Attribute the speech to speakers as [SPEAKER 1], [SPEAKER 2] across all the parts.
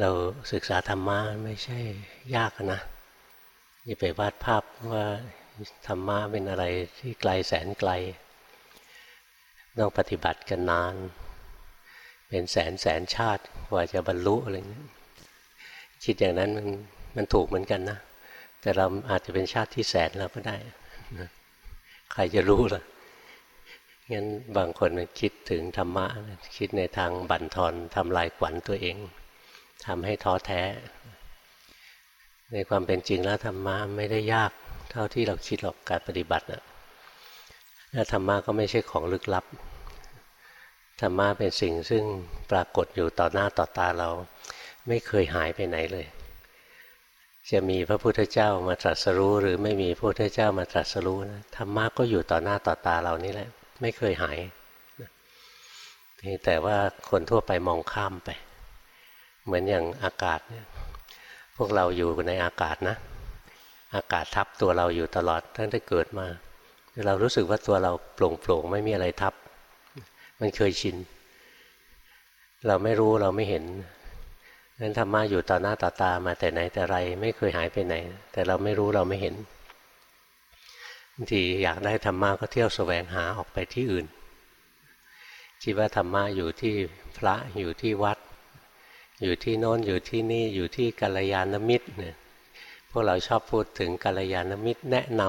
[SPEAKER 1] เราศึกษาธรรมะไม่ใช่ยากนะอย่าไปวาดภาพว่าธรรมะเป็นอะไรที่ไกลแสนไกล ต้องปฏิบัติกันนาน เป็นแสนแสนชาติกว่าจะบรรลุอะไรเงี้ยคิดอย่างนั้นมันมันถูกเหมือนกันนะ แต่เราอาจจะเป็นชาติที่แสนเราก็ได้ ใครจะรู้ล่ะงั้นบางคนมันคิดถึงธรรมะ คิดในทางบั่นทอนทำลายขวัญตัวเอง ทำให้ท้อแท้ ในความเป็นจริงแล้วธรรมะไม่ได้ยากเท่าที่เราคิดหรอกการปฏิบัตินะธรรมะก็ไม่ใช่ของลึกลับ ธรรมะเป็นสิ่งซึ่งปรากฏอยู่ต่อหน้าต่อตาเรา ไม่เคยหายไปไหนเลย จะมีพระพุทธเจ้ามาตรัสรู้ หรือไม่มีพระพุทธเจ้ามาตรัสรู้นะธรรมะก็อยู่ต่อหน้าต่อตาเรานี่แหละ ไม่เคยหายแต่ว่าคนทั่วไปมองข้ามไป เหมือนอย่างอากาศเนี่ยพวกเราอยู่ในอากาศนะ อากาศทับตัวเราอยู่ตลอดตั้งแต่เกิดมา เรารู้สึกว่าตัวเราโปร่งโปร่งไม่มีอะไรทับ มันเคยชิน เราไม่รู้เราไม่เห็นนั้นธรรมะอยู่ต่อหน้าต่อตามาแต่ไหนแต่ไรไม่เคยหายไปไหน แต่เราไม่รู้เราไม่เห็นบางทีอยากได้ธรรมะก็เที่ยวแสวงหาออกไปที่อื่นคิดว่าธรรมะอยู่ที่พระอยู่ที่วัด อยู่ที่โน้นอยู่ที่นี่อยู่ที่กัลยาณมิตรเนี่ยพวกเราชอบพูดถึงกัลยาณมิตรแนะน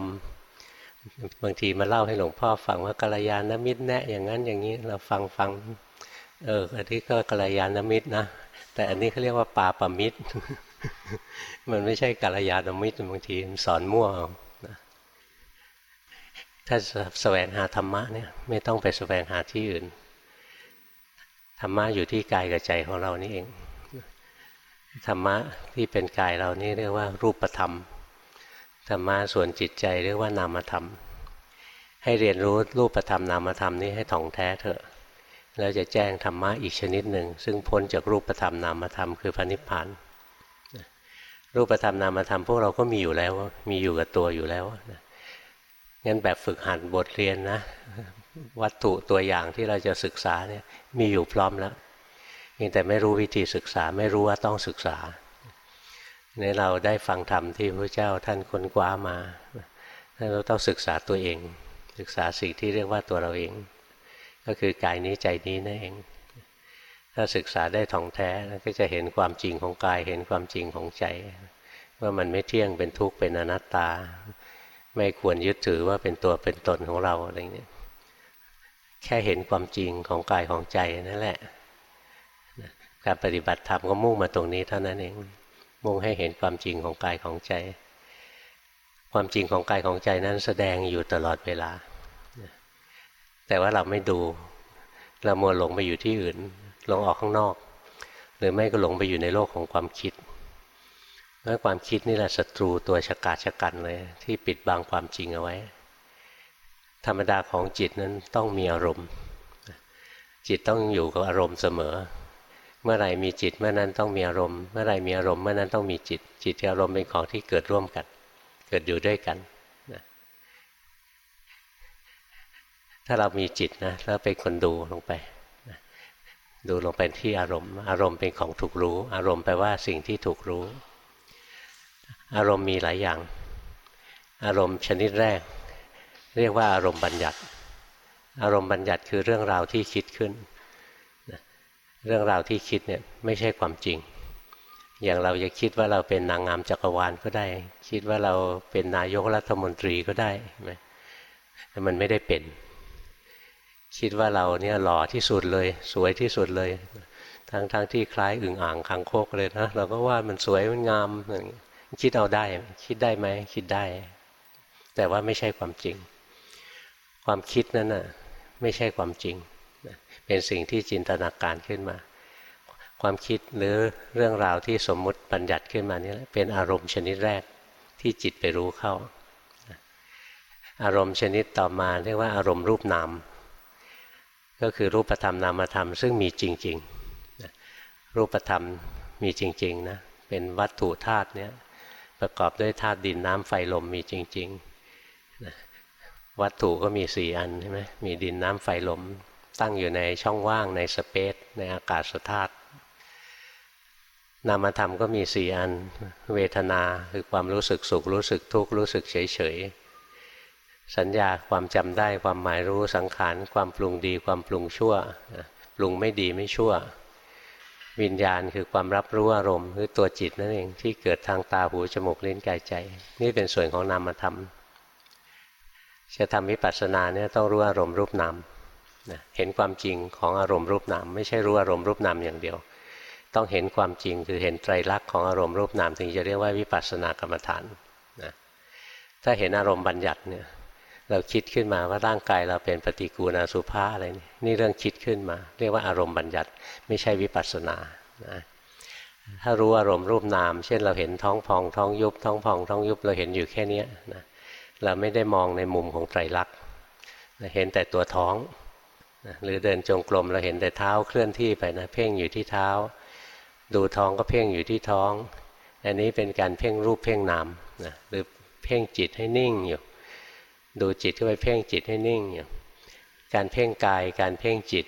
[SPEAKER 1] ำบางทีมาเล่าให้หลวงพ่อฟังว่ากัลยาณมิตรแนะอย่างนั้นอย่างนี้เราฟังฟังเอออันนี้ก็กัลยาณมิตรนะแต่อันนี้เขาเรียกว่าปาปมิตร มันไม่ใช่กัลยาณมิตรบางทีสอนมั่วถ้าแสวงหาธรรมะเนี่ยไม่ต้องไปแสวงหาที่อื่น ธรรมะอยู่ที่กายกับใจของเรานี่เอง ธรรมะที่เป็นกายเรานี่เรียกว่ารูปธรรม ธรรมะส่วนจิตใจเรียกว่านามธรรม ให้เรียนรู้รูปธรรมนามธรรมนี้ให้ถ่องแท้เถอะ แล้วจะแจ้งธรรมะอีกชนิดหนึ่ง ซึ่งพ้นจากรูปธรรมนามธรรมคือพระนิพพาน รูปธรรมนามธรรมพวกเราก็มีอยู่แล้ว มีอยู่กับตัวอยู่แล้วงั้นแบบฝึกหัดบทเรียนนะ วัตถุตัวอย่างที่เราจะศึกษาเนี่ยมีอยู่พร้อมแล้ว เพียงแต่ไม่รู้วิธีศึกษาไม่รู้ว่าต้องศึกษาในเราได้ฟังธรรมที่พระเจ้าท่านค้นคว้ามาเราต้องศึกษาตัวเอง ศึกษาสิ่งที่เรียกว่าตัวเราเอง ก็คือกายนี้ใจนี้นั่นเอง ถ้าศึกษาได้ท่องแท้ก็จะเห็นความจริงของกายเห็นความจริงของใจ ว่ามันไม่เที่ยงเป็นทุกข์เป็นอนัตตา ไม่ควรยึดถือว่าเป็นตัวเป็นตนของเราอะไรเงี้ยแค่เห็นความจริงของกายของใจนั่นแหละ การปฏิบัติธรรมก็มุ่งมาตรงนี้เท่านั้นเอง มุ่งให้เห็นความจริงของกายของใจ ความจริงของกายของใจนั้นแสดงอยู่ตลอดเวลา แต่ว่าเราไม่ดู เรามัวหลงไปอยู่ที่อื่น หลงออกข้างนอก หรือไม่ก็หลงไปอยู่ในโลกของความคิดแล้วความคิดนี่แหละศัตรูตัวฉกาจฉกันเลย ที่ปิดบังความจริงเอาไว้ ธรรมดาของจิตนั้นต้องมีอารมณ์ จิตต้องอยู่กับอารมณ์เสมอ เมื่อไรมีจิตเมื่อนั้นต้องมีอารมณ์ เมื่อไรมีอารมณ์เมื่อนั้นต้องมีจิต จิตกับอารมณ์เป็นของที่เกิดร่วมกัน เกิดอยู่ด้วยกันถ้าเรามีจิตนะแล้วเป็นคนดูลงไปดูลงไปที่อารมณ์ อารมณ์เป็นของถูกรู้ อารมณ์แปลว่าสิ่งที่ถูกรู้ อารมณ์มีหลายอย่าง อารมณ์ชนิดแรก เรียกว่าอารมณ์บัญญัติ อารมณ์บัญญัติคือเรื่องราวที่คิดขึ้น เรื่องราวที่คิดเนี่ยไม่ใช่ความจริง อย่างเราจะคิดว่าเราเป็นนางงามจักรวาลก็ได้ คิดว่าเราเป็นนายกรัฐมนตรีก็ได้ไหมแต่มันไม่ได้เป็น คิดว่าเราเนี่ยหล่อที่สุดเลย สวยที่สุดเลย ทั้งทั้งที่คล้ายอึ่งอ่างคังโคกเลยนะเราก็ว่ามันสวยมันงามคิดเอาได้ คิดได้ไหมคิดได้ แต่ว่าไม่ใช่ความจริง ความคิดนั้นน่ะ ไม่ใช่ความจริง เป็นสิ่งที่จินตนาการขึ้นมา ความคิดหรือเรื่องราวที่สมมุติบัญญัติขึ้นมานี่แหละเป็นอารมณ์ชนิดแรกที่จิตไปรู้เข้า อารมณ์ชนิดต่อมาเรียกว่าอารมณ์รูปนามก็คือรูปธรรมนามธรรมซึ่งมีจริงๆรูปธรรมมีจริงๆนะเป็นวัตถุธาตุเนี่ยประกอบด้วยธาตุดินน้ำไฟลมมีจริงๆวัตถุก็มีสี่อันใช่ไหมมีดินน้ำไฟลม ตั้งอยู่ในช่องว่างในสเปซในอากาศธาตุนามธรรมก็มีสี่อัน เวทนาคือความรู้สึกสุขรู้สึกทุกข์รู้สึกเฉยเฉยสัญญาความจำได้ความหมายรู้สังขารความปรุงดีความปรุงชั่วปรุงไม่ดีไม่ชั่ว วิญญาณคือความรับรู้อารมณ์หรือตัวจิตนั่นเองที่เกิดทางตาหูจมูกลิ้นกายใจ นี่เป็นส่วนของนามธรรม จะทำวิปัสสนาเนี่ยต้องรู้อารมณ์รูปนาม เห็นความจริงของอารมณ์รูปนามไม่ใช่รู้อารมณ์รูปนามอย่างเดียว ต้องเห็นความจริงคือเห็นไตรลักษณ์ของอารมณ์รูปนามถึงจะเรียกว่าวิปัสสนากรรมฐานนะถ้าเห็นอารมณ์บัญญัติเนี่ยเราคิดขึ้นมาว่าร่างกายเราเป็นปฏิกูณาสุภาอะไรนี่นี่เรื่องคิดขึ้นมา เรียกว่าอารมณ์บัญญัติ ไม่ใช่วิปัสสนานะถ้ารู้อารมณ์รูปนาม เช่นเราเห็นท้องพองท้องยุบท้องพองท้องยุบเราเห็นอยู่แค่นี้นะเราไม่ได้มองในมุมของไตรลักษณ์เห็นแต่ตัวท้อง นะหรือเดินจงกรมเราเห็นแต่เท้าเคลื่อนที่ไปนะเพ่งอยู่ที่เท้า ดูท้องก็เพ่งอยู่ที่ท้อง อันนี้เป็นการเพ่งรูปเพ่งนามนะหรือเพ่งจิตให้นิ่งอยู่ ดูจิตเข้าไปเพ่งจิตให้นิ่งอยู่การเพ่งกายการเพ่งจิต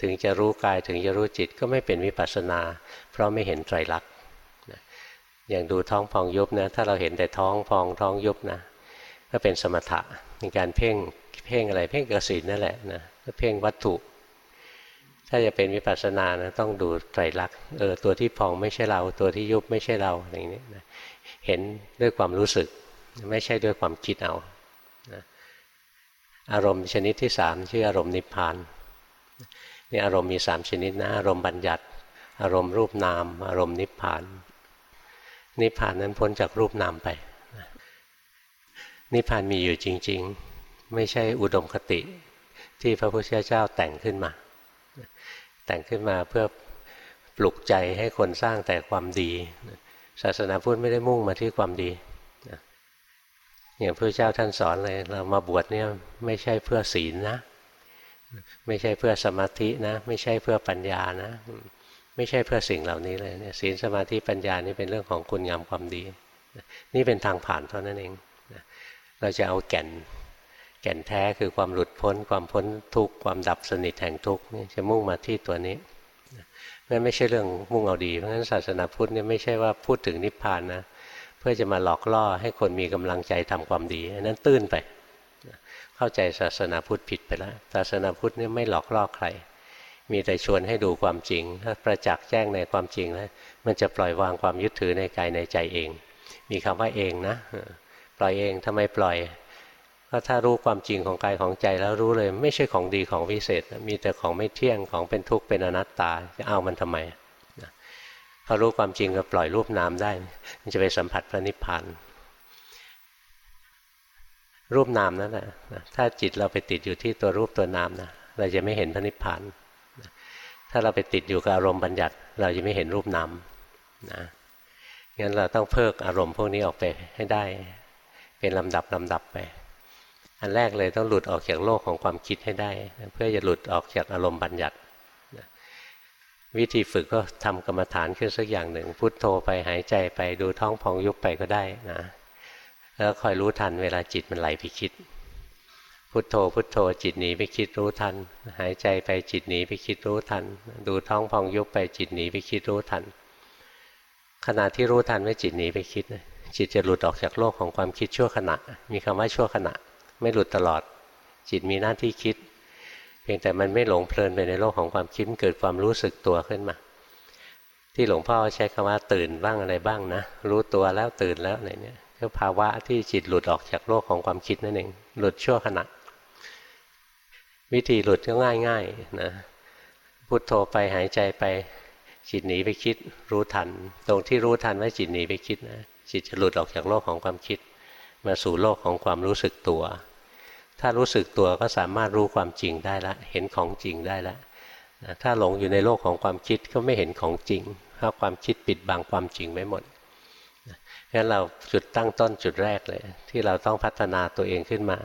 [SPEAKER 1] ถึงจะรู้กายถึงจะรู้จิตก็ไม่เป็นวิปัสสนา เพราะไม่เห็นไตรลักษณ์อย่างดูท้องพองยุบนะถ้าเราเห็นแต่ท้องพองท้องยุบนะก็เป็นสมถะในการเพ่งเพ่งอะไรเพ่งกระสีนั่นแหละนะ เพ่งวัตถุ ถ้าจะเป็นวิปัสสนานะต้องดูไตรลักษณ์เออตัวที่พองไม่ใช่เรา ตัวที่ยุบไม่ใช่เราอะไรอย่างนี้นะเห็นด้วยความรู้สึก ไม่ใช่ด้วยความคิดเอาอารมณ์ชนิดที่สามชื่ออารมณ์นิพพานนี่อารมณ์มีสามชนิดนะอารมณ์บัญญัติ อารมณ์รูปนาม อารมณ์นิพพาน นิพพานนั้นพ้นจากรูปนามไป นิพพานมีอยู่จริง ๆ ไม่ใช่อุดมคติ ที่พระพุทธเจ้าแต่งขึ้นมา แต่งขึ้นมาเพื่อปลุกใจให้คนสร้างแต่ความดี ศาสนาพุทธไม่ได้มุ่งมาที่ความดีอย่างพระเจ้าท่านสอนเลย เรามาบวชเนี่ยไม่ใช่เพื่อศีลนะ ไม่ใช่เพื่อสมาธินะ ไม่ใช่เพื่อปัญญานะ ไม่ใช่เพื่อสิ่งเหล่านี้เลยเนี่ยศีลสมาธิปัญญานี่เป็นเรื่องของคุณงามความดี นี่เป็นทางผ่านเท่านั้นเองเราจะเอาแก่น แก่นแท้คือความหลุดพ้น ความพ้นทุกข์ความดับสนิทแห่งทุกข์นี่จะมุ่งมาที่ตัวนี้นั่นไม่ใช่เรื่องมุ่งเอาดีเพราะฉะนั้นศาสนาพุทธเนี่ยไม่ใช่ว่าพูดถึงนิพพานนะเพื่อจะมาหลอกล่อให้คนมีกำลังใจทำความดีอันนั้นตื้นไป เข้าใจศาสนาพุทธผิดไปแล้วศาสนาพุทธนี่ไม่หลอกล่อใคร มีแต่ชวนให้ดูความจริง ถ้าประจักษ์แจ้งในความจริงแล้วมันจะปล่อยวางความยึดถือในกายในใจเอง มีคำว่าเองนะปล่อยเองทำไมปล่อย ก็ถ้ารู้ความจริงของกายของใจแล้วรู้เลย ไม่ใช่ของดีของวิเศษ มีแต่ของไม่เที่ยงของเป็นทุกข์เป็นอนัตตาจะเอามันทำไมพอรู้ความจริงก็ปล่อยรูปนามได้ มันจะไปสัมผัสพระนิพพานรูปนามนั่นแหละถ้าจิตเราไปติดอยู่ที่ตัวรูปตัวนามนะเราจะไม่เห็นพระนิพพานถ้าเราไปติดอยู่กับอารมณ์บัญญัติ เราจะไม่เห็นรูปนามนะงั้นเราต้องเพิกอารมณ์พวกนี้ออกไปให้ได้ เป็นลำดับลำดับไป อันแรกเลยต้องหลุดออกจากโลกของความคิดให้ได้ เพื่อจะหลุดออกจากอารมณ์บัญญัติวิธีฝึกก็ทำกรรมฐานขึ้นสักอย่างหนึ่ง พุทโธไปหายใจไปดูท้องพองยุบไปก็ได้นะแล้วคอยรู้ทันเวลาจิตมันไหลไปคิด พุทโธ พุทโธจิตหนีไปคิดรู้ทัน หายใจไปจิตหนีไปคิดรู้ทัน ดูท้องพองยุบไปจิตหนีไปคิดรู้ทัน ขณะที่รู้ทันว่าจิตหนีไปคิดจิตจะหลุดออกจากโลกของความคิดชั่วขณะ มีคำว่าชั่วขณะ ไม่หลุดตลอด จิตมีหน้าที่คิด เพียงแต่มันไม่หลงเพลินไปในโลกของความคิดเกิดความรู้สึกตัวขึ้นมา ที่หลวงพ่อใช้คำว่าตื่นบ้างอะไรบ้างนะ รู้ตัวแล้วตื่นแล้วอะไรเนี่ยคือภาวะที่จิตหลุดออกจากโลกของความคิดนั่นเองหลุดชั่วขณะวิธีหลุดก็ง่ายๆนะพุโทโธไปหายใจไปจิตหนีไปคิดรู้ทัน ตรงที่รู้ทันว่าจิตหนีไปคิดนะจิตจะหลุดออกจากโลกของความคิด มาสู่โลกของความรู้สึกตัว ถ้ารู้สึกตัวก็สามารถรู้ความจริงได้ละ เห็นของจริงได้ละถ้าหลงอยู่ในโลกของความคิดก็ไม่เห็นของจริงเพราะความคิดปิดบังความจริงไม่หมดงั้นเราจุดตั้งต้นจุดแรกเลย ที่เราต้องพัฒนาตัวเองขึ้นมา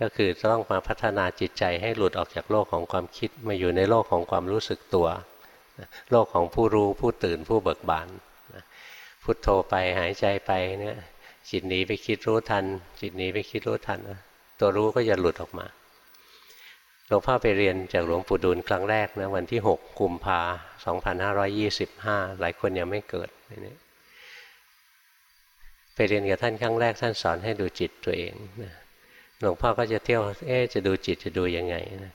[SPEAKER 1] ก็คือต้องมาพัฒนาจิตใจให้หลุดออกจากโลกของความคิดมาอยู่ในโลกของความรู้สึกตัว โลกของผู้รู้ผู้ตื่นผู้เบิกบานพุทโธไปหายใจไปเนี่ยจิตหนีไปคิดรู้ทัน จิตหนีไปคิดรู้ทันนะ ตัวรู้ก็จะหลุดออกมาหลวงพ่อไปเรียนจากหลวงปู่ดูลครั้งแรกนะวันที่ 6 กุมภา2525 หลายคนยังไม่เกิดนี่ไปเรียนกับท่านครั้งแรกท่านสอนให้ดูจิตตัวเองนะหลวงพ่อก็จะเที่ยวเอ๊จะดูจิตจะดูยังไงนะ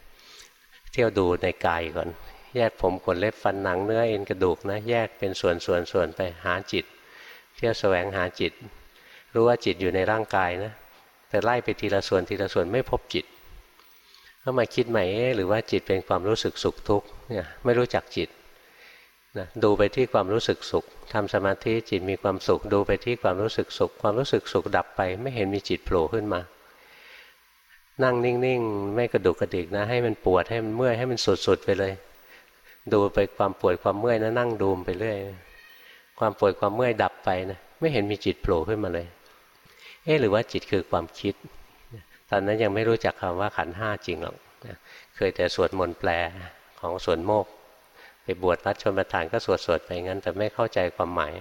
[SPEAKER 1] เที่ยวดูในกายก่อน แยกผมขนเล็บฟันหนังเนื้อเอ็นกระดูกนะแยกเป็นส่วนส่วนส่วนไปหาจิต เที่ยวแสวงหาจิต รู้ว่าจิตอยู่ในร่างกายนะ แต่ไล่ไปทีละส่วนทีละส่วนไม่พบจิตก็มาคิดใหม่หรือว่าจิตเป็นความรู้สึกสุขทุกข์เนี่ยไม่รู้จักจิตนะดูไปที่ความรู้สึกสุขทำสมาธิจิตมีความสุข ดูไปที่ความรู้สึกสุข ความรู้สึกสุขดับไป ไม่เห็นมีจิตโผล่ขึ้นมา นั่งนิ่งๆ ไม่กระดุกกระดิกนะ ให้มันปวดให้มันเมื่อยให้มันสุดๆไปเลย ดูไปความปวดความเมื่อยนะนั่งดูมไปเรื่อยความปวดความเมื่อยดับไปนะไม่เห็นมีจิตโผล่ขึ้นมาเลย เอ๊หรือว่าจิตคือความคิด ตอนนั้นยังไม่รู้จักคำว่าขันห้าจริงหรอกเคยแต่สวดมนต์แปลของสวนโมก ไปบวชวัดชนประทานก็สวดสวดไปงั้น แต่ไม่เข้าใจความหมาย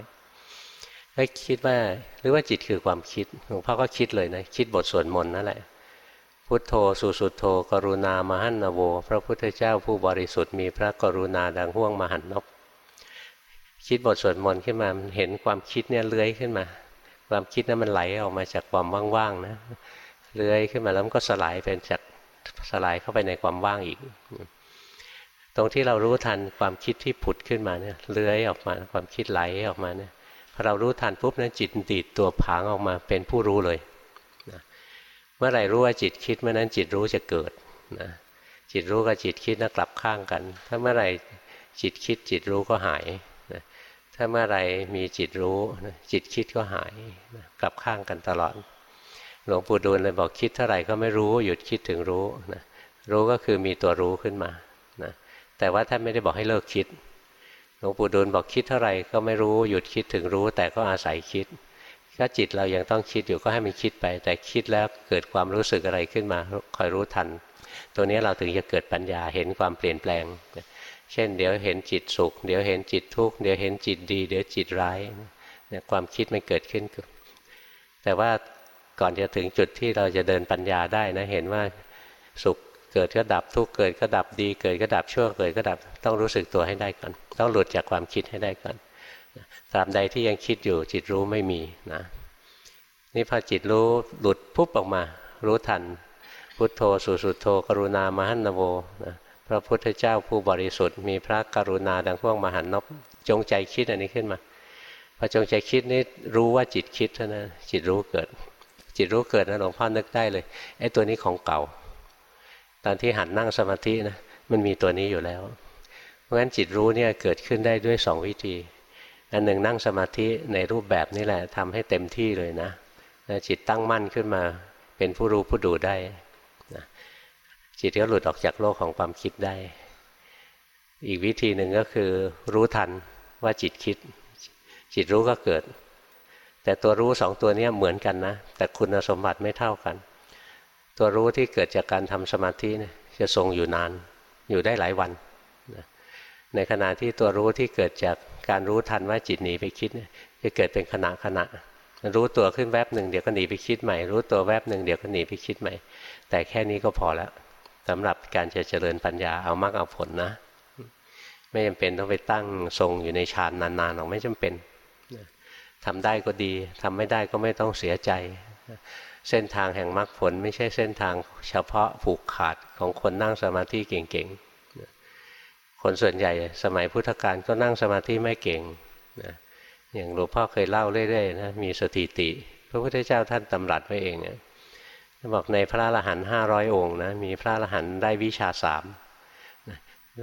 [SPEAKER 1] ก็คิดว่าหรือว่าจิตคือความคิดหลวงพ่อก็คิดเลยนะคิดบทสวดมนต์นั่นแหละพุทโธสุสุโธ กรุณามหันนโว พระพุทธเจ้าผู้บริสุทธิ์มีพระกรุณาดังห่วงมหันนบคิดบทสวดมนต์ขึ้นมาเห็นความคิดเนี่ยเลื้อยขึ้นมา ความคิดนั้นมันไหลออกมาจากความว่างๆนะเลื้อยขึ้นมาแล้วมันก็สลายเป็นจากสลายเข้าไปในความว่างอีก ตรงที่เรารู้ทันความคิดที่ผุดขึ้นมาเนี่ยเลื้อยออกมาความคิดไหลออกมาเนี่ยพอเรารู้ทันปุ๊บนั้นจิตดีดตัวผางออกมาเป็นผู้รู้เลยนะเมื่อไหร่รู้ว่าจิตคิดเมื่อนั้นจิตรู้จะเกิดนะจิตรู้กับจิตคิดนะกลับข้างกัน ถ้าเมื่อไหร่จิตคิดจิตรู้ก็หาย ถ้าเมื่อไหร่มีจิตรู้จิตคิดก็หายกลับข้างกันตลอด หลวงปู่ดูลเลยบอกคิดเท่าไหร่ก็ไม่รู้หยุดคิดถึงรู้นะรู้ก็คือมีตัวรู้ขึ้นมานะแต่ว่าท่านไม่ได้บอกให้เลิกคิด หลวงปู่ดูลบอกคิดเท่าไหร่ก็ไม่รู้หยุดคิดถึงรู้ แต่ก็อาศัยคิดถ้าจิตเรายังต้องคิดอยู่ก็ให้มันคิดไป แต่คิดแล้วเกิดความรู้สึกอะไรขึ้นมาคอยรู้ทัน ตัวนี้เราถึงจะเกิดปัญญาเห็นความเปลี่ยนแปลง เช่น เดี๋ยวเห็นจิตสุข เดี๋ยวเห็นจิตทุกข์เดี๋ยวเห็นจิตดี เดี๋ยวจิตร้ายเนี่ยความคิดมันเกิดขึ้น แต่ว่าก่อนจะถึงจุดที่เราจะเดินปัญญาได้นะเห็นว่าสุขเกิดก็ดับทุกข์เกิดก็ดับดี เกิดก็ดับชั่วเกิดก็ดับต้องรู้สึกตัวให้ได้ก่อน ต้องหลุดจากความคิดให้ได้ก่อนตราบใดที่ยังคิดอยู่จิตรู้ไม่มีนะนี่พอจิตรู้หลุดปุ๊บออกมา รู้ทัน พุทโธสุสุโธ กรุณามหันนโวนะ ระพุทธเจ้าผู้บริสุทธิ์มีพระกรุณาดังพวกมหันนบจงใจคิดอันนี้ขึ้นมาพอจงใจคิดนี่รู้ว่าจิตคิดเท่านั้นจิตรู้เกิด จิตรู้เกิดนะหลวงพ่อนึกได้เลยไอ้ตัวนี้ของเก่า ตอนที่หัดนั่งสมาธินะมันมีตัวนี้อยู่แล้ว เพราะฉะนั้นจิตรู้เนี่ยเกิดขึ้นได้ด้วยสองวิธีอันหนึ่งนั่งสมาธิในรูปแบบนี้แหละทำให้เต็มที่เลยนะจิตตั้งมั่นขึ้นมาเป็นผู้รู้ผู้ดูได้นะ จิตก็หลุดออกจากโลกของความคิดได้ อีกวิธีหนึ่งก็คือรู้ทันว่าจิตคิด จิตรู้ก็เกิด แต่ตัวรู้สองตัวนี้เหมือนกันนะ แต่คุณสมบัติไม่เท่ากัน ตัวรู้ที่เกิดจากการทำสมาธิเนี่ยจะทรงอยู่นานอยู่ได้หลายวัน ในขณะที่ตัวรู้ที่เกิดจากการรู้ทันว่าจิตหนีไปคิดนี่จะเกิดเป็นขณะขณะรู้ตัวขึ้นแวบหนึ่งเดี๋ยวก็หนีไปคิดใหม่ รู้ตัวแวบหนึ่งเดี๋ยวก็หนีไปคิดใหม่ แต่แค่นี้ก็พอแล้ว สำหรับการจะเจริญปัญญาเอามากเอาผลนะ ไม่จำเป็นต้องไปตั้งทรงอยู่ในฌานนานๆหรอกไม่จำเป็นทำได้ก็ดีทำไม่ได้ก็ไม่ต้องเสียใจ เส้นทางแห่งมรรคผล ไม่ใช่เส้นทางเฉพาะผูกขาดของคนนั่งสมาธิเก่งๆ คนส่วนใหญ่สมัยพุทธกาลก็นั่งสมาธิไม่เก่งนะอย่างหลวงพ่อเคยเล่าเรื่อยๆนะมีสถิติ พระพุทธเจ้าท่านตำรัสไว้เองเนี่ย บอกในพระอรหันต์ห้าร้อยองค์นะมีพระอรหันต์ได้วิชาสาม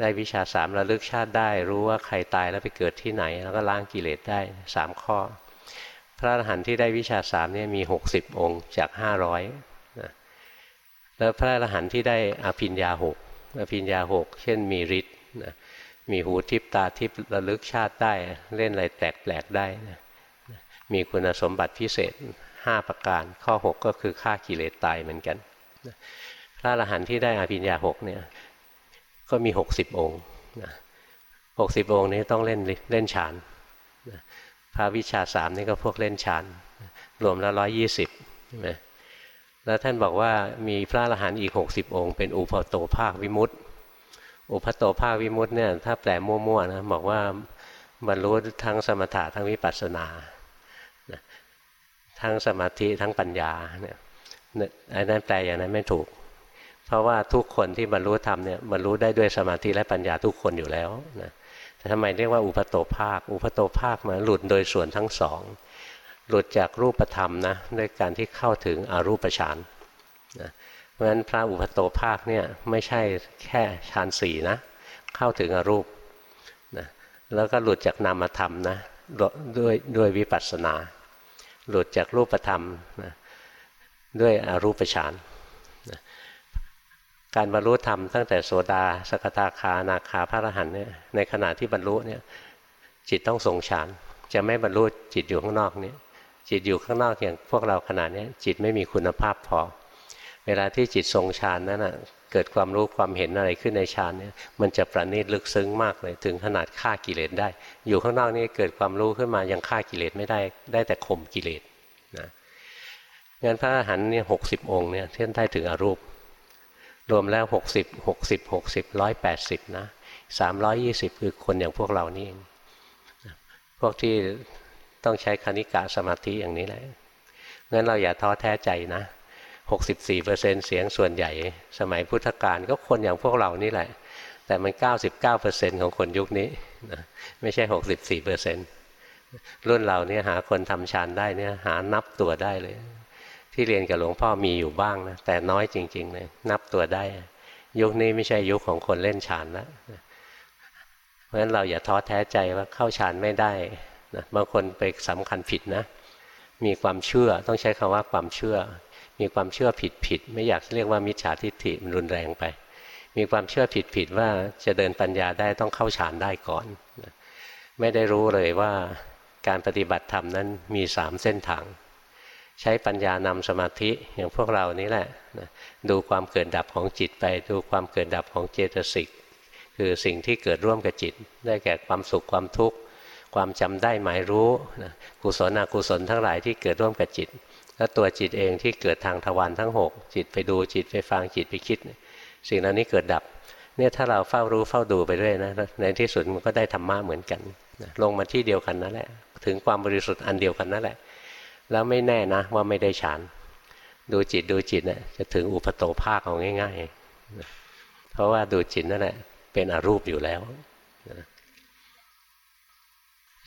[SPEAKER 1] ได้วิชาสามระลึกชาติได้ รู้ว่าใครตายแล้วไปเกิดที่ไหน แล้วก็ล้างกิเลสได้สามข้อ พระอรหันต์ที่ได้วิชาสามเนี่ยมีหกสิบองค์จากห้าร้อยแล้วพระอรหันต์ที่ได้อภิญญาหกอภิญญาหกเช่นมีฤทธิ์มีหูทิพตาทิพระลึกชาติได้ เล่นอะไรแปลกๆได้นะมีคุณสมบัติพิเศษ ห้าประการ ข้อหกก็คือฆ่ากิเลสตายเหมือนกัน พระอรหันต์ที่ได้อภิญญาหกเนี่ยก็มีหกสิบองค์หกสิบองค์นี้ต้องเล่นเล่นฌานพระวิชาสามนี่ก็พวกเล่นฌานรวมแล้วร้อยยี่สิบใช่ไหมแล้วท่านบอกว่ามีพระอรหันต์อีก 60 องค์ เป็นอุปโตภาควิมุตติ อุปโตภาควิมุตติเนี่ยถ้าแปลมั่วๆนะบอกว่าบรรลุทั้งสมถะทั้งวิปัสสนา ทั้งสมาธิทั้งปัญญาเนี่ยอันนั้นแปลอย่างนั้นไม่ถูก เพราะว่าทุกคนที่บรรลุธรรมเนี่ยบรรลุได้ด้วยสมาธิและปัญญาทุกคนอยู่แล้วนะแต่ทำไมเรียกว่าอุปโตภาค อุปโตภาคมาหลุดโดยส่วนทั้งสอง หลุดจากรูปธรรมนะด้วยการที่เข้าถึงอรูปฌานนะเพราะฉะนั้นพระอุปโตภาคเนี่ยไม่ใช่แค่ฌานสี่นะเข้าถึงอรูปนะแล้วก็หลุดจากนามธรรมนะด้วยด้วยวิปัสสนา หลุดจากรูปธรรมนะด้วยอรูปฌานการบรรลุธรรมตั้งแต่โสดาสกทาคานาคาพระอรหันเนี่ยในขณะที่บรรลุเนี่ยจิตต้องทรงฌาน จะไม่บรรลุจิตอยู่ข้างนอกนี้จิตอยู่ข้างนอกอย่างพวกเราขณะนี้จิตไม่มีคุณภาพพอ เวลาที่จิตทรงฌานนั้นนะ เกิดความรู้ความเห็นอะไรขึ้นในฌานเนี่ยมันจะประณีตลึกซึ้งมากเลยถึงขนาดฆ่ากิเลสได้ อยู่ข้างนอกนี่เกิดความรู้ขึ้นมายังฆ่ากิเลสไม่ได้ได้แต่ข่มกิเลสนะงั้นพระอรหันต์เนี่ยหกสิบองค์เนี่ยท่านได้ถึงอรูป รวมแล้วหกสิบหกสิบหกสิบร้อยแปดสิบนะสามร้อยยี่สิบคือคนอย่างพวกเรานี่เองพวกที่ต้องใช้คณิกะสมาธิอย่างนี้แหละงั้นเราอย่าท้อแท้ใจนะ หกสิบสี่เปอร์เซ็นเสียงส่วนใหญ่ สมัยพุทธกาลก็คนอย่างพวกเรานี่แหละ แต่มันเก้าสิบเก้าเปอร์เซ็นของคนยุคนี้นะไม่ใช่หกสิบสี่เปอร์เซ็นรุ่นเราเนี่ยหาคนทำฌานได้เนี่ยหานับตัวได้เลย ที่เรียนกับหลวงพ่อมีอยู่บ้างนะแต่น้อยจริงๆเลยนับตัวได้ ยุคนี้ไม่ใช่ยุคของคนเล่นฌานแล้วเพราะฉะนั้นเราอย่าท้อแท้ใจว่าเข้าฌานไม่ได้นะบางคนไปสำคัญผิดนะ มีความเชื่อต้องใช้คำว่าความเชื่อ มีความเชื่อผิดผิดไม่อยากเรียกว่ามิจฉาทิฏฐิมันรุนแรงไป มีความเชื่อผิดผิดว่าจะเดินปัญญาได้ต้องเข้าฌานได้ก่อน ไม่ได้รู้เลยว่าการปฏิบัติธรรมนั้นมีสามเส้นทาง ใช้ปัญญานำสมาธิอย่างพวกเรานี้แหละดูความเกิดดับของจิตไป ดูความเกิดดับของเจตสิกคือสิ่งที่เกิดร่วมกับจิต ได้แก่ความสุขความทุกข์ความจำได้หมายรู้กุศลอกุศลทั้งหลายที่เกิดร่วมกับจิต แล้วตัวจิตเองที่เกิดทางทวารทั้ง 6 จิตไปดูจิตไปฟังจิตไปคิด สิ่งเหล่านี้เกิดดับ เนี่ยถ้าเราเฝ้ารู้เฝ้าดูไปเรื่อยนะในที่สุดมันก็ได้ธรรมะเหมือนกันลงมาที่เดียวกันนั่นแหละ ถึงความบริสุทธิ์อันเดียวกันนั่นแหละ แล้วไม่แน่นะว่าไม่ได้ฌานดูจิตดูจิตเนะ่ยจะถึงอุปโตภาคเอาง่าย ๆ เพราะว่าดูจิตนั่นแหละเป็นอรูปอยู่แล้ว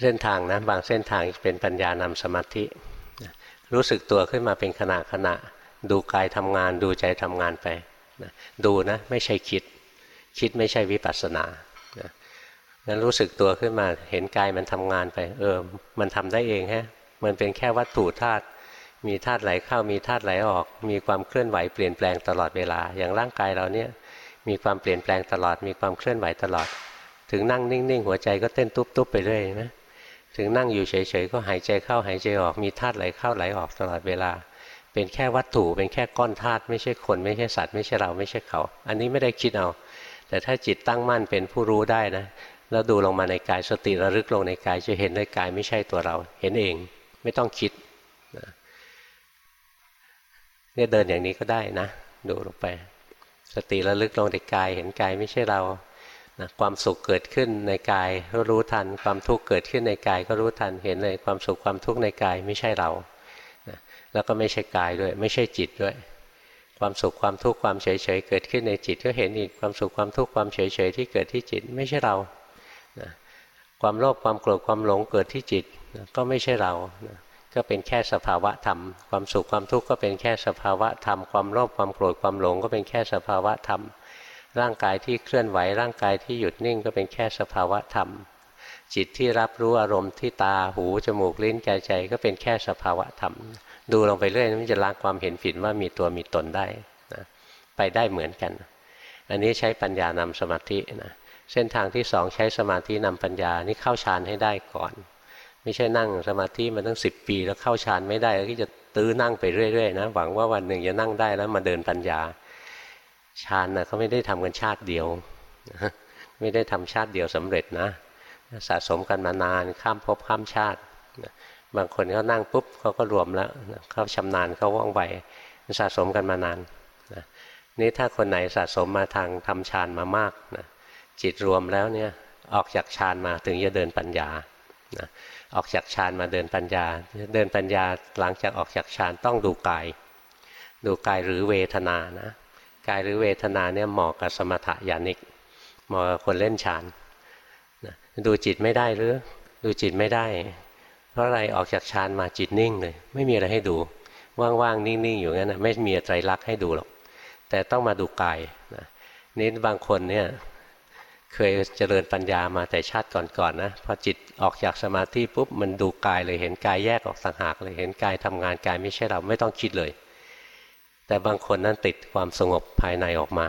[SPEAKER 1] เส้นทางนะบางเส้นทางเป็นปัญญานำสมาธิ รู้สึกตัวขึ้นมาเป็นขณะขณะ ดูกายทำงาน ดูใจทำงานไปดูนะไม่ใช่คิด คิดไม่ใช่วิปัสสนานั้นรู้สึกตัวขึ้นมาเห็นกายมันทำงานไป เออ มันทำได้เองฮะมันเป็นแค่วัตถุธาตุมีธาตุไหลเข้ามีธาตุไหลออก มีความเคลื่อนไหวเปลี่ยนแปลงตลอดเวลา อย่างร่างกายเราเนี่ยมีความเปลี่ยนแปลงตลอด มีความเคลื่อนไหวตลอด ถึงนั่งนิ่งๆ หัวใจก็เต้นตุ๊บๆไปเรื่อยนะ ถึงนั่งอยู่เฉยๆก็หายใจเข้าหายใจออกมีธาตุไหลเข้าไหลออกตลอดเวลา เป็นแค่วัตถุเป็นแค่ก้อนธาตุไม่ใช่คนไม่ใช่สัตว์ไม่ใช่เราไม่ใช่เขา อันนี้ไม่ได้คิดเอา แต่ถ้าจิตตั้งมั่นเป็นผู้รู้ได้นะ แล้วดูลงมาในกายสติระลึกลงในกายจะเห็นในกายไม่ใช่ตัวเรา เห็นเองไม่ต้องคิดนะเนี่ยเดินอย่างนี้ก็ได้นะ ดูลงไป สติระลึกลงในกาย เห็นกายไม่ใช่เรา นะความสุขเกิดขึ้นในกายก็รู้ทัน ความทุกข์เกิดขึ้นในกายก็รู้ทันเห็นเลยความสุขความทุกข์ในกายไม่ใช่เรานะแล้วก็ไม่ใช่กายด้วย ไม่ใช่จิตด้วย ความสุขความทุกข์ความเฉยๆเกิดขึ้นในจิตก็เห็นอีกความสุขความทุกข์ความเฉยๆที่เกิดที่จิตไม่ใช่เรานะความโลภความโกรธความหลงเกิดที่จิตก็ไม่ใช่เราก็เป็นแค่สภาวะธรรม ความสุขความทุกข์ก็เป็นแค่สภาวะธรรม ความโลภความโกรธความหลงก็เป็นแค่สภาวะธรรม ร่างกายที่เคลื่อนไหวร่างกายที่หยุดนิ่งก็เป็นแค่สภาวะธรรม จิตที่รับรู้อารมณ์ที่ตาหูจมูกลิ้นกายใจก็เป็นแค่สภาวะธรรม ดูลงไปเรื่อยมันจะล้างความเห็นผิดว่ามีตัวมีตนได้นะไปได้เหมือนกัน อันนี้ใช้ปัญญานำสมาธินะเส้นทางที่สองใช้สมาธินำปัญญานี่เข้าฌานให้ได้ก่อน ไม่ใช่นั่งสมาธิมาตั้งสิบปี แล้วเข้าฌานไม่ได้แล้วก็จะตื้อนั่งไปเรื่อยๆนะหวังว่าวันหนึ่งจะนั่งได้แล้วมาเดินปัญญา ฌานนะเขาไม่ได้ทำกันชาติเดียว ไม่ได้ทำชาติเดียวสำเร็จนะ สะสมกันมานานข้ามภพข้ามชาติ บางคนเขานั่งปุ๊บเขาก็รวมแล้วเขาชำนาญเขาว่องไวสะสมกันมานานนะนี่ถ้าคนไหนสะสมมาทางทำฌานมามากนะจิตรวมแล้วเนี่ยออกจากฌานมาถึงจะเดินปัญญานะออกจากฌานมาเดินปัญญา เดินปัญญาหลังจากออกจากฌานต้องดูกาย ดูกายหรือเวทนานะ กายหรือเวทนาเนี่ยเหมาะกับสมถะญาณิกเหมาะกับคนเล่นฌานนะดูจิตไม่ได้หรือดูจิตไม่ได้ เพราะอะไรออกจากฌานมาจิตนิ่งเลย ไม่มีอะไรให้ดูว่างๆนิ่งๆ อยู่งั้นนะไม่มีไตรลักษณ์ให้ดูหรอกแต่ต้องมาดูกายนะนี่บางคนเนี่ยเคยเจริญปัญญามาแต่ชาติก่อนๆนนะพอจิตออกจากสมาธิปุ๊บมันดูกายเลยเห็นกายแยกออกต่างหากเลยเห็นกายทำงานกายไม่ใช่เราไม่ต้องคิดเลย แต่บางคนนั้นติดความสงบภายในออกมา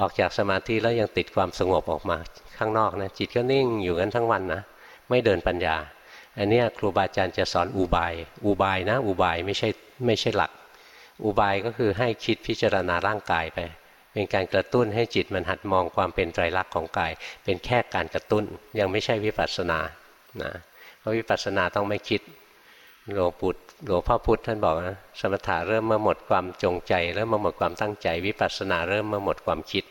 [SPEAKER 1] ออกจากสมาธิแล้วยังติดความสงบออกมา ข้างนอกนะจิตก็นิ่งอยู่กันทั้งวันนะไม่เดินปัญญา อันนี้ครูบาอาจารย์จะสอนอุบาย อุบายนะอุบายไม่ใช่ไม่ใช่หลัก อุบายก็คือให้คิดพิจารณาร่างกายไป เป็นการกระตุ้นให้จิตมันหัดมองความเป็นไตรลักษณ์ของกาย เป็นแค่การกระตุ้นยังไม่ใช่วิปัสสนานะเพราะวิปัสสนาต้องไม่คิด หลวงปู่หลวงพ่อพุธท่านบอกนะสมถะเริ่มมื่อหมดความจงใจเริ่มมื่อหมดความตั้งใจ วิปัสสนาเริ่มมื่อหมดความคิด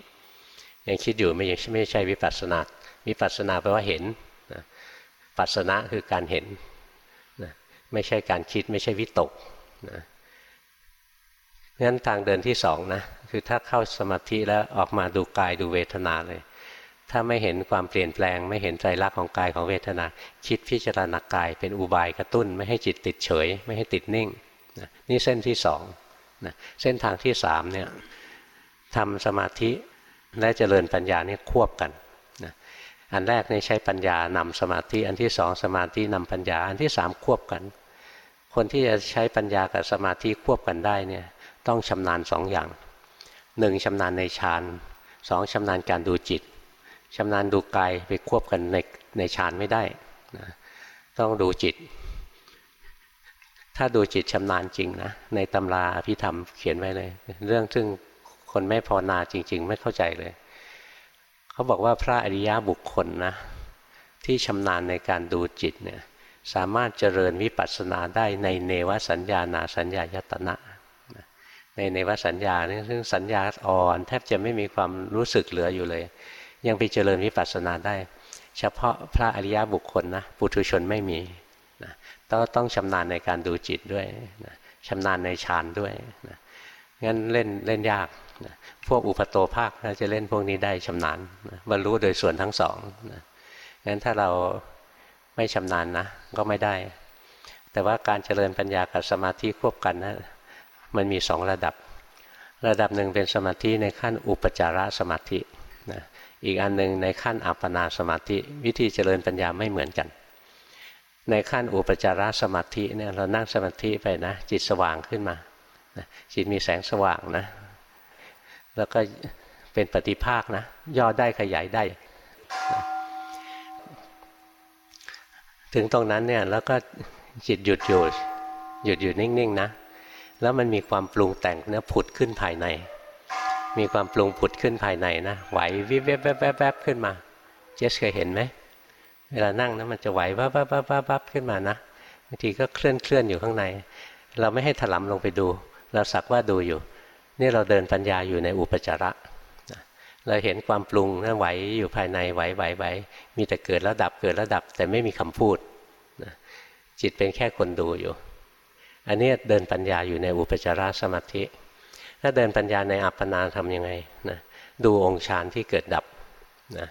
[SPEAKER 1] ยังคิดอยู่ไม่ยังไม่ใช่วิปัสสนาวิปัสสนาแปลว่าเห็นนะปัสสนะคือการเห็นนะไม่ใช่การคิดไม่ใช่วิตกนะงั้นทางเดินที่สองนะคือถ้าเข้าสมาธิแล้วออกมาดูกายดูเวทนาเลย ถ้าไม่เห็นความเปลี่ยนแปลง ไม่เห็นใจรักของกายของเวทนา คิดพิจารณากายเป็นอุบายกระตุ้น ไม่ให้จิตติดเฉย ไม่ให้ติดนิ่งนะนี่เส้นที่สองนะเส้นทางที่สามเนี่ยทำสมาธิและเจริญปัญญานี่ควบกันนะอันแรกในใช้ปัญญานำสมาธิ อันที่สองสมาธินำปัญญา อันที่สามควบกัน คนที่จะใช้ปัญญากับสมาธิควบกันได้เนี่ยต้องชำนาญสองอย่างหนึ่งชำนาญในฌานสองชำนาญการดูจิต ชำนาญดูกายไปควบกันในในฌานไม่ได้นะต้องดูจิต ถ้าดูจิตชำนาญจริงนะในตำราพิธรรมเขียนไว้เลย เรื่องซึ่งคนไม่ภาวนาจริง ๆ ไม่เข้าใจเลย เขาบอกว่าพระอริยบุคคลนะที่ชำนาญในการดูจิตเนี่ยสามารถเจริญวิปัสสนาได้ในเนวสัญญานาสัญญายตนะในในวสัญญาเนี่ยซึ่งสัญญาอ่อน แทบจะไม่มีความรู้สึกเหลืออยู่เลย ยังไปเจริญวิปัสสนาได้ เฉพาะพระอริยบุคคลนะปุถุชนไม่มีนะต้องต้องชำนาญในการดูจิตด้วยนะชำนาญในฌานด้วยนะงั้นเล่นเล่นยากนะพวกอุปโตภาคจะเล่นพวกนี้ได้ชำนาญนะบรรลุโดยส่วนทั้งสองนะงั้นถ้าเราไม่ชำนาญนะก็ไม่ได้ แต่ว่าการเจริญปัญญากับสมาธิควบกันนะมันมีสองระดับ ระดับหนึ่งเป็นสมาธิในขั้นอุปจารสมาธิ อีกอันหนึ่งในขั้นอัปปนาสมาธิ วิธีเจริญปัญญาไม่เหมือนกัน ในขั้นอุปจารสมาธิเนี่ยเรานั่งสมาธิไปนะจิตสว่างขึ้นมาจิตมีแสงสว่างนะ แล้วก็เป็นปฏิภาคนะ ย่อได้ขยายได้ ถึงตรงนั้นเนี่ยแล้วก็จิตหยุดอยู่หยุดอยู่นิ่งๆนะ แล้วมันมีความปรุงแต่งเนื้อผุดขึ้นภายใน มีความปรุงผุดขึ้นภายในนะไหววิบแวบแวบแวบแวบขึ้นมา เจสเคยเห็นไหมเวลานั่งนะมันจะไหววับวับวับวับวับขึ้นมานะบางทีก็เคลื่อนเคลื่อนอยู่ข้างใน เราไม่ให้ถลำลงไปดู เราสักว่าดูอยู่ นี่เราเดินปัญญาอยู่ในอุปจาระเราเห็นความปรุงนะไหวอยู่ภายในไหวไหวไหวมีแต่เกิดแล้วดับเกิดแล้วดับ แต่ไม่มีคำพูดจิตเป็นแค่คนดูอยู่ อันนี้เดินปัญญาอยู่ในอุปจารสมาธิ ถ้าเดินปัญญาในอัปปนาทำยังไงนะดูองค์ฌานที่เกิดดับนะ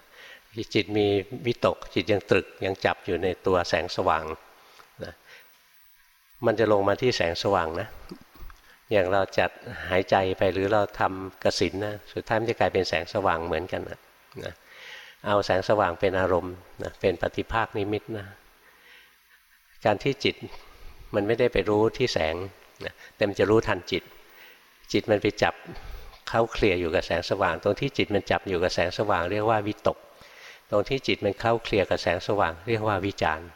[SPEAKER 1] จิตมีวิตกจิตยังตรึกยังจับอยู่ในตัวแสงสว่างนะมันจะลงมาที่แสงสว่างนะ อย่างเราจัดหายใจไปหรือเราทำกสินนะสุดท้ายมันจะกลายเป็นแสงสว่างเหมือนกันนะนะเอาแสงสว่างเป็นอารมณ์นะเป็นปฏิภาคนิมิตนะการที่จิตมันไม่ได้ไปรู้ที่แสงนะแต่มันจะรู้ทันจิต จิตมันไปจับเข้าเคลียร์อยู่กับแสงสว่าง ตรงที่จิตมันจับอยู่กับแสงสว่าง เรียกว่าวิตก ตรงที่จิตมันเข้าเคลียร์กับแสงสว่าง เรียกว่าวิจารณ์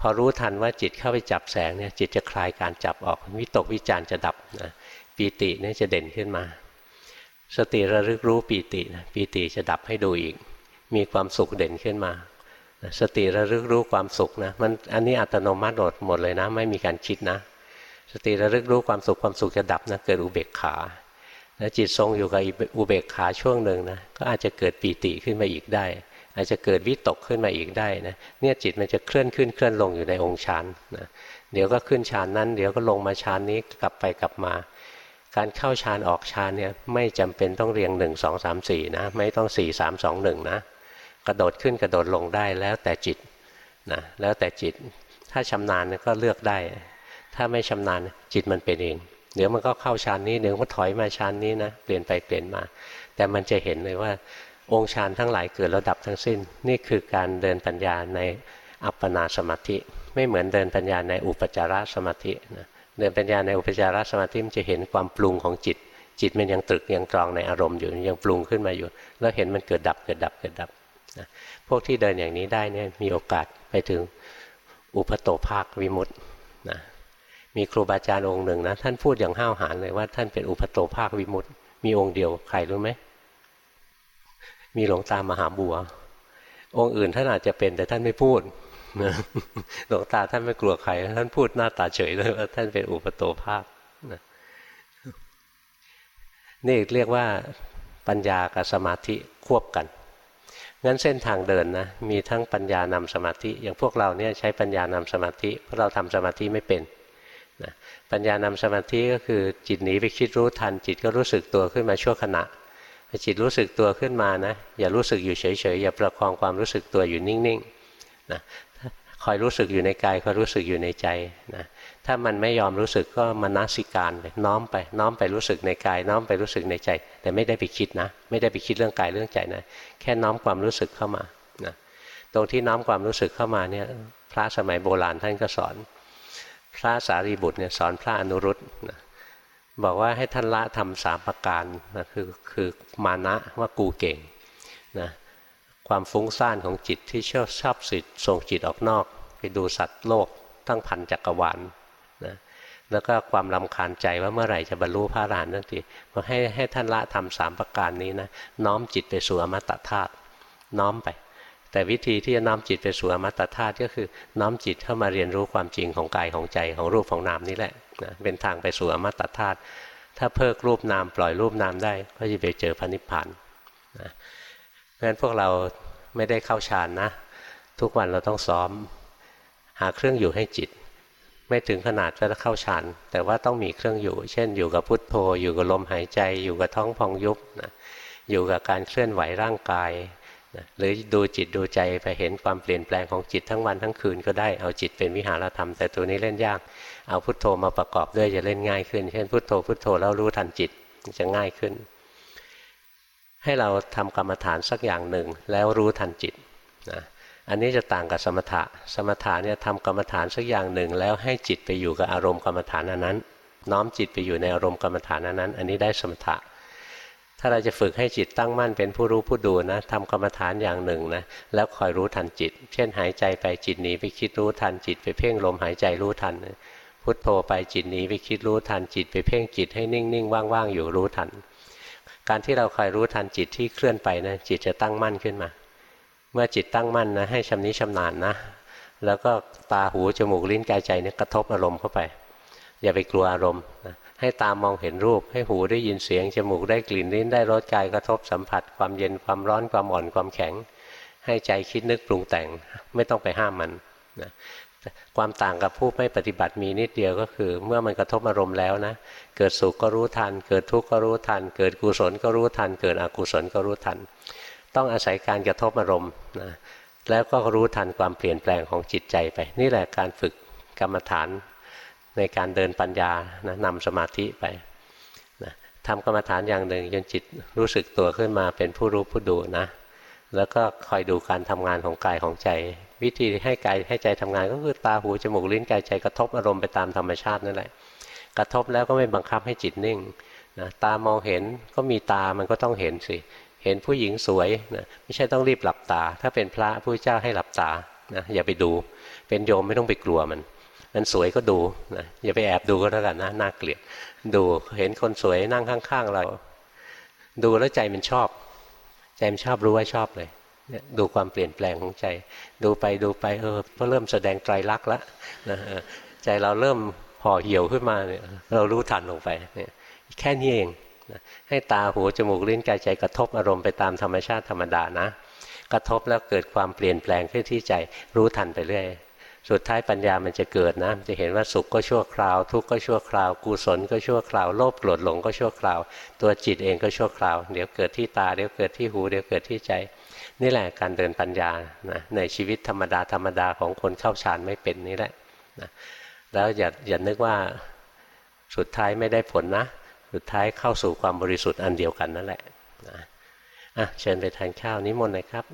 [SPEAKER 1] พอรู้ทันว่าจิตเข้าไปจับแสงเนี่ยจิตจะคลายการจับออกวิตกวิจารณ์จะดับนะปีติเนี่ยจะเด่นขึ้นมา สติระลึกรู้ปีตินะปีติจะดับให้ดูอีก มีความสุขเด่นขึ้นมาสติระลึกรู้ความสุขนะมันอันนี้อัตโนมัติหมดหมดเลยนะ ไม่มีการคิดนะ สติระลึกรู้ความสุขความสุขจะดับนะเกิดอุเบกขาแล้วจิตทรงอยู่กับอุเบกขาช่วงหนึ่งนะก็อาจจะเกิดปีติขึ้นมาอีกได้ อาจจะเกิดวิตกขึ้นมาอีกได้นะเนี่ยจิตมันจะเคลื่อนขึ้นเคลื่อนลงอยู่ในองค์ฌานนะเดี๋ยวก็ขึ้นฌานนั้น เดี๋ยวก็ลงมาฌานนี้กลับไปกลับมา การเข้าฌานออกฌานเนี่ยไม่จำเป็นต้องเรียงหนึ่งสองสามสี่นะไม่ต้องสี่สามสองหนึ่งนะกระโดดขึ้นกระโดดลงได้แล้วแต่จิตนะแล้วแต่จิตถ้าชำนาญก็เลือกได้ ถ้าไม่ชำนาญจิตมันเป็นเอง เดี๋ยวมันก็เข้าฌานนี้เดี๋ยวก็ถอยมาฌานนี้นะเปลี่ยนไปเปลี่ยนมา แต่มันจะเห็นเลยว่า องค์ฌานทั้งหลายเกิดระดับทั้งสิ้น นี่คือการเดินปัญญาในอัปปนาสมาธิ ไม่เหมือนเดินปัญญาในอุปจารสมาธินะเดินปัญญาในอุปจารสมาธิมันจะเห็นความปรุงของจิต จิตมันยังตรึกยังตรองในอารมณ์อยู่ยังปรุงขึ้นมาอยู่ แล้วเห็นมันเกิดดับเกิดดับเกิดดับนะพวกที่เดินอย่างนี้ได้เนี่ยมีโอกาสไปถึงอุปโตภาควิมุตตินะ มีครูบาอาจารย์องค์หนึ่งนะท่านพูดอย่างห้าวหาญเลยว่าท่านเป็นอุปโตภาควิมุตติมีองค์เดียวใครรู้ไหมมีหลวงตามหาบัว องค์อื่นท่านอาจจะเป็นแต่ท่านไม่พูดหลวงตาท่านไม่กลัวใคร ท่านพูดหน้าตาเฉยเลยว่าท่านเป็นอุปโตภาคนี่เรียกว่าปัญญากับสมาธิควบกัน งั้นเส้นทางเดินนะมีทั้งปัญญานำสมาธิ อย่างพวกเราเนี่ยใช้ปัญญานำสมาธิเพราะเราทำสมาธิไม่เป็น นะปัญญานำสมาธิก็คือจิตหนีไปคิดรู้ทัน จิตก็รู้สึกตัวขึ้นมาชั่วขณะจิตรู้สึกตัวขึ้นมานะอย่ารู้สึกอยู่เฉยๆอย่าประคองความรู้สึกตัวอยู่นิ่งๆนะคอยรู้สึกอยู่ในกายคอยรู้สึกอยู่ในใจนะถ้ามันไม่ยอมรู้สึกก็มานาสิการไปน้อมไปน้อมไปรู้สึกในกาย น้อมไปรู้สึกในใจ แต่ไม่ได้ไปคิดนะ ไม่ได้ไปคิดเรื่องกายเรื่องใจนะแค่น้อมความรู้สึกเข้ามานะตรงที่น้อมความรู้สึกเข้ามาเนี่ยพระสมัยโบราณท่านก็สอน พระสารีบุตรเนี่ยสอนพระอนุรุตนะบอกว่าให้ท่านละทำสามประการนะคือคือมานะว่ากูเก่งนะความฟุ้งซ่านของจิตที่ชอบชอบสิทธิ์ส่งจิตออกนอก ไปดูสัตว์โลกตั้งพันจักรวาลนะแล้วก็ความลำคาญใจว่าเมื่อไหร่จะบรรลุพระอรหันต์นั่นทีมาให้ให้ท่านละทำสามประการนี้นะน้อมจิตไปสู่อมตะธาตุน้อมไป แต่วิธีที่จะน้อมจิตไปสู่อมตะธาตุก็คือน้อมจิตเข้ามาเรียนรู้ความจริงของกายของใจของรูปของนามนี่แหละนะเป็นทางไปสู่อมตะธาตุถ้าเพิกรูปนามปล่อยรูปนามได้ก็จะไปเจอพระนิพพานนะเพราะฉะนั้นพวกเราไม่ได้เข้าฌานนะ ทุกวันเราต้องซ้อม หาเครื่องอยู่ให้จิต ไม่ถึงขนาดจะเข้าฌานแต่ว่าต้องมีเครื่องอยู่ เช่น อยู่กับพุทโธ อยู่กับลมหายใจ อยู่กับท้องพองยุบนะอยู่กับการเคลื่อนไหวร่างกาย นะหรือดูจิตดูใจไปเห็นความเปลี่ยนแปลงของจิตทั้งวันทั้งคืนก็ได้เอาจิตเป็นวิหารธรรม แต่ตัวนี้เล่นยาก เอาพุทโธมาประกอบด้วยจะเล่นง่ายขึ้น เช่นพุทโธพุทโธแล้วรู้ทันจิตจะง่ายขึ้น ให้เราทำกรรมฐานสักอย่างหนึ่งแล้วรู้ทันจิตนะอันนี้จะต่างกับสมถะ สมถะเนี่ยทำกรรมฐานสักอย่างหนึ่ง แล้วให้จิตไปอยู่กับอารมณ์กรรมฐานอันนั้น น้อมจิตไปอยู่ในอารมณ์กรรมฐานอันนั้น อันนี้ได้สมถะ ถ้าเราจะฝึกให้จิตตั้งมั่นเป็นผู้รู้ผู้ดูนะทำกรรมฐานอย่างหนึ่งนะแล้วคอยรู้ทันจิต เช่นหายใจไปจิตหนีไปคิดรู้ทันจิต ไปเพ่งลมหายใจรู้ทัน พุทโธไปจิตหนีไปคิดรู้ทันจิต ไปเพ่งจิตให้นิ่งๆว่างๆอยู่รู้ทัน การที่เราคอยรู้ทันจิตที่เคลื่อนไปนะจิตจะตั้งมั่นขึ้นมา เมื่อจิตตั้งมั่นนะให้ชำนิชำนาญนะ แล้วก็ตาหูจมูกลิ้นกายใจเนี่ยกระทบอารมณ์เข้าไป อย่าไปกลัวอารมณ์นะ ให้ตามองเห็นรูป ให้หูได้ยินเสียง จมูกได้กลิ่นลิ้นได้รสกายกระทบสัมผัส ความเย็นความร้อนความอ่อนความแข็ง ให้ใจคิดนึกปรุงแต่งไม่ต้องไปห้ามมันนะความต่างกับผู้ไม่ปฏิบัติมีนิดเดียวก็คือ เมื่อมันกระทบอารมณ์แล้วนะ เกิดสุขก็รู้ทัน เกิดทุกข์ก็รู้ทัน เกิดกุศลก็รู้ทัน เกิดอกุศลก็รู้ทัน ต้องอาศัยการกระทบอารมณ์นะแล้วก็รู้ทันความเปลี่ยนแปลงของจิตใจไป นี่แหละการฝึกกรรมฐาน ในการเดินปัญญานะนำสมาธิไปนะทำกรรมฐานอย่างหนึ่งจนจิตรู้สึกตัวขึ้นมาเป็นผู้รู้ผู้ดูนะ แล้วก็คอยดูการทำงานของกายของใจ วิธีให้กายให้ใจทำงานก็คือตาหูจมูกลิ้นกายใจกระทบอารมณ์ไปตามธรรมชาตินั่นแหละกระทบแล้วก็ไม่บังคับให้จิตนิ่งนะตามองเห็นก็มีตามันก็ต้องเห็นสิ เห็นผู้หญิงสวยนะไม่ใช่ต้องรีบหลับตา ถ้าเป็นพระผู้เจ้าให้หลับตานะอย่าไปดู เป็นโยมไม่ต้องไปกลัวมัน มันสวยก็ดูนะอย่าไปแอบดูก็แล้วกันนะน่าเกลียดดูเห็นคนสวยนั่งข้างๆเรา ดูแล้วใจมันชอบ ใจมันชอบรู้ว่าชอบเลยดูความเปลี่ยนแปลงของใจ ดูไปดูไปเออก็เริ่มแสดงไตรลักษณ์แล้วนะใจเราเริ่มห่อเหี่ยวขึ้นมาเนี่ยเรารู้ทันลงไปเนี่ยแค่นี้เองนะให้ตาหูจมูกลิ้นกายใจกระทบอารมณ์ไปตามธรรมชาติธรรมดานะ กระทบแล้วเกิดความเปลี่ยนแปลงขึ้นที่ใจรู้ทันไปเรื่อย สุดท้ายปัญญามันจะเกิดนะจะเห็นว่าสุขก็ชั่วคราว ทุกข์ก็ชั่วคราว กุศลก็ชั่วคราว โลภโกรธหลงก็ชั่วคราว ตัวจิตเองก็ชั่วคราว เดี๋ยวเกิดที่ตา เดี๋ยวเกิดที่หู เดี๋ยวเกิดที่ใจ นี่แหละการเดินปัญญานะในชีวิตธรรมดาธรรมดาของคนเข้าฌานไม่เป็นนี่แหละนะแล้วอย่าอย่านึกว่าสุดท้ายไม่ได้ผลนะ สุดท้ายเข้าสู่ความบริสุทธิ์อันเดียวกันนั่นแหละนะอะเชิญไปทานข้าวนิมนต์เลยครับ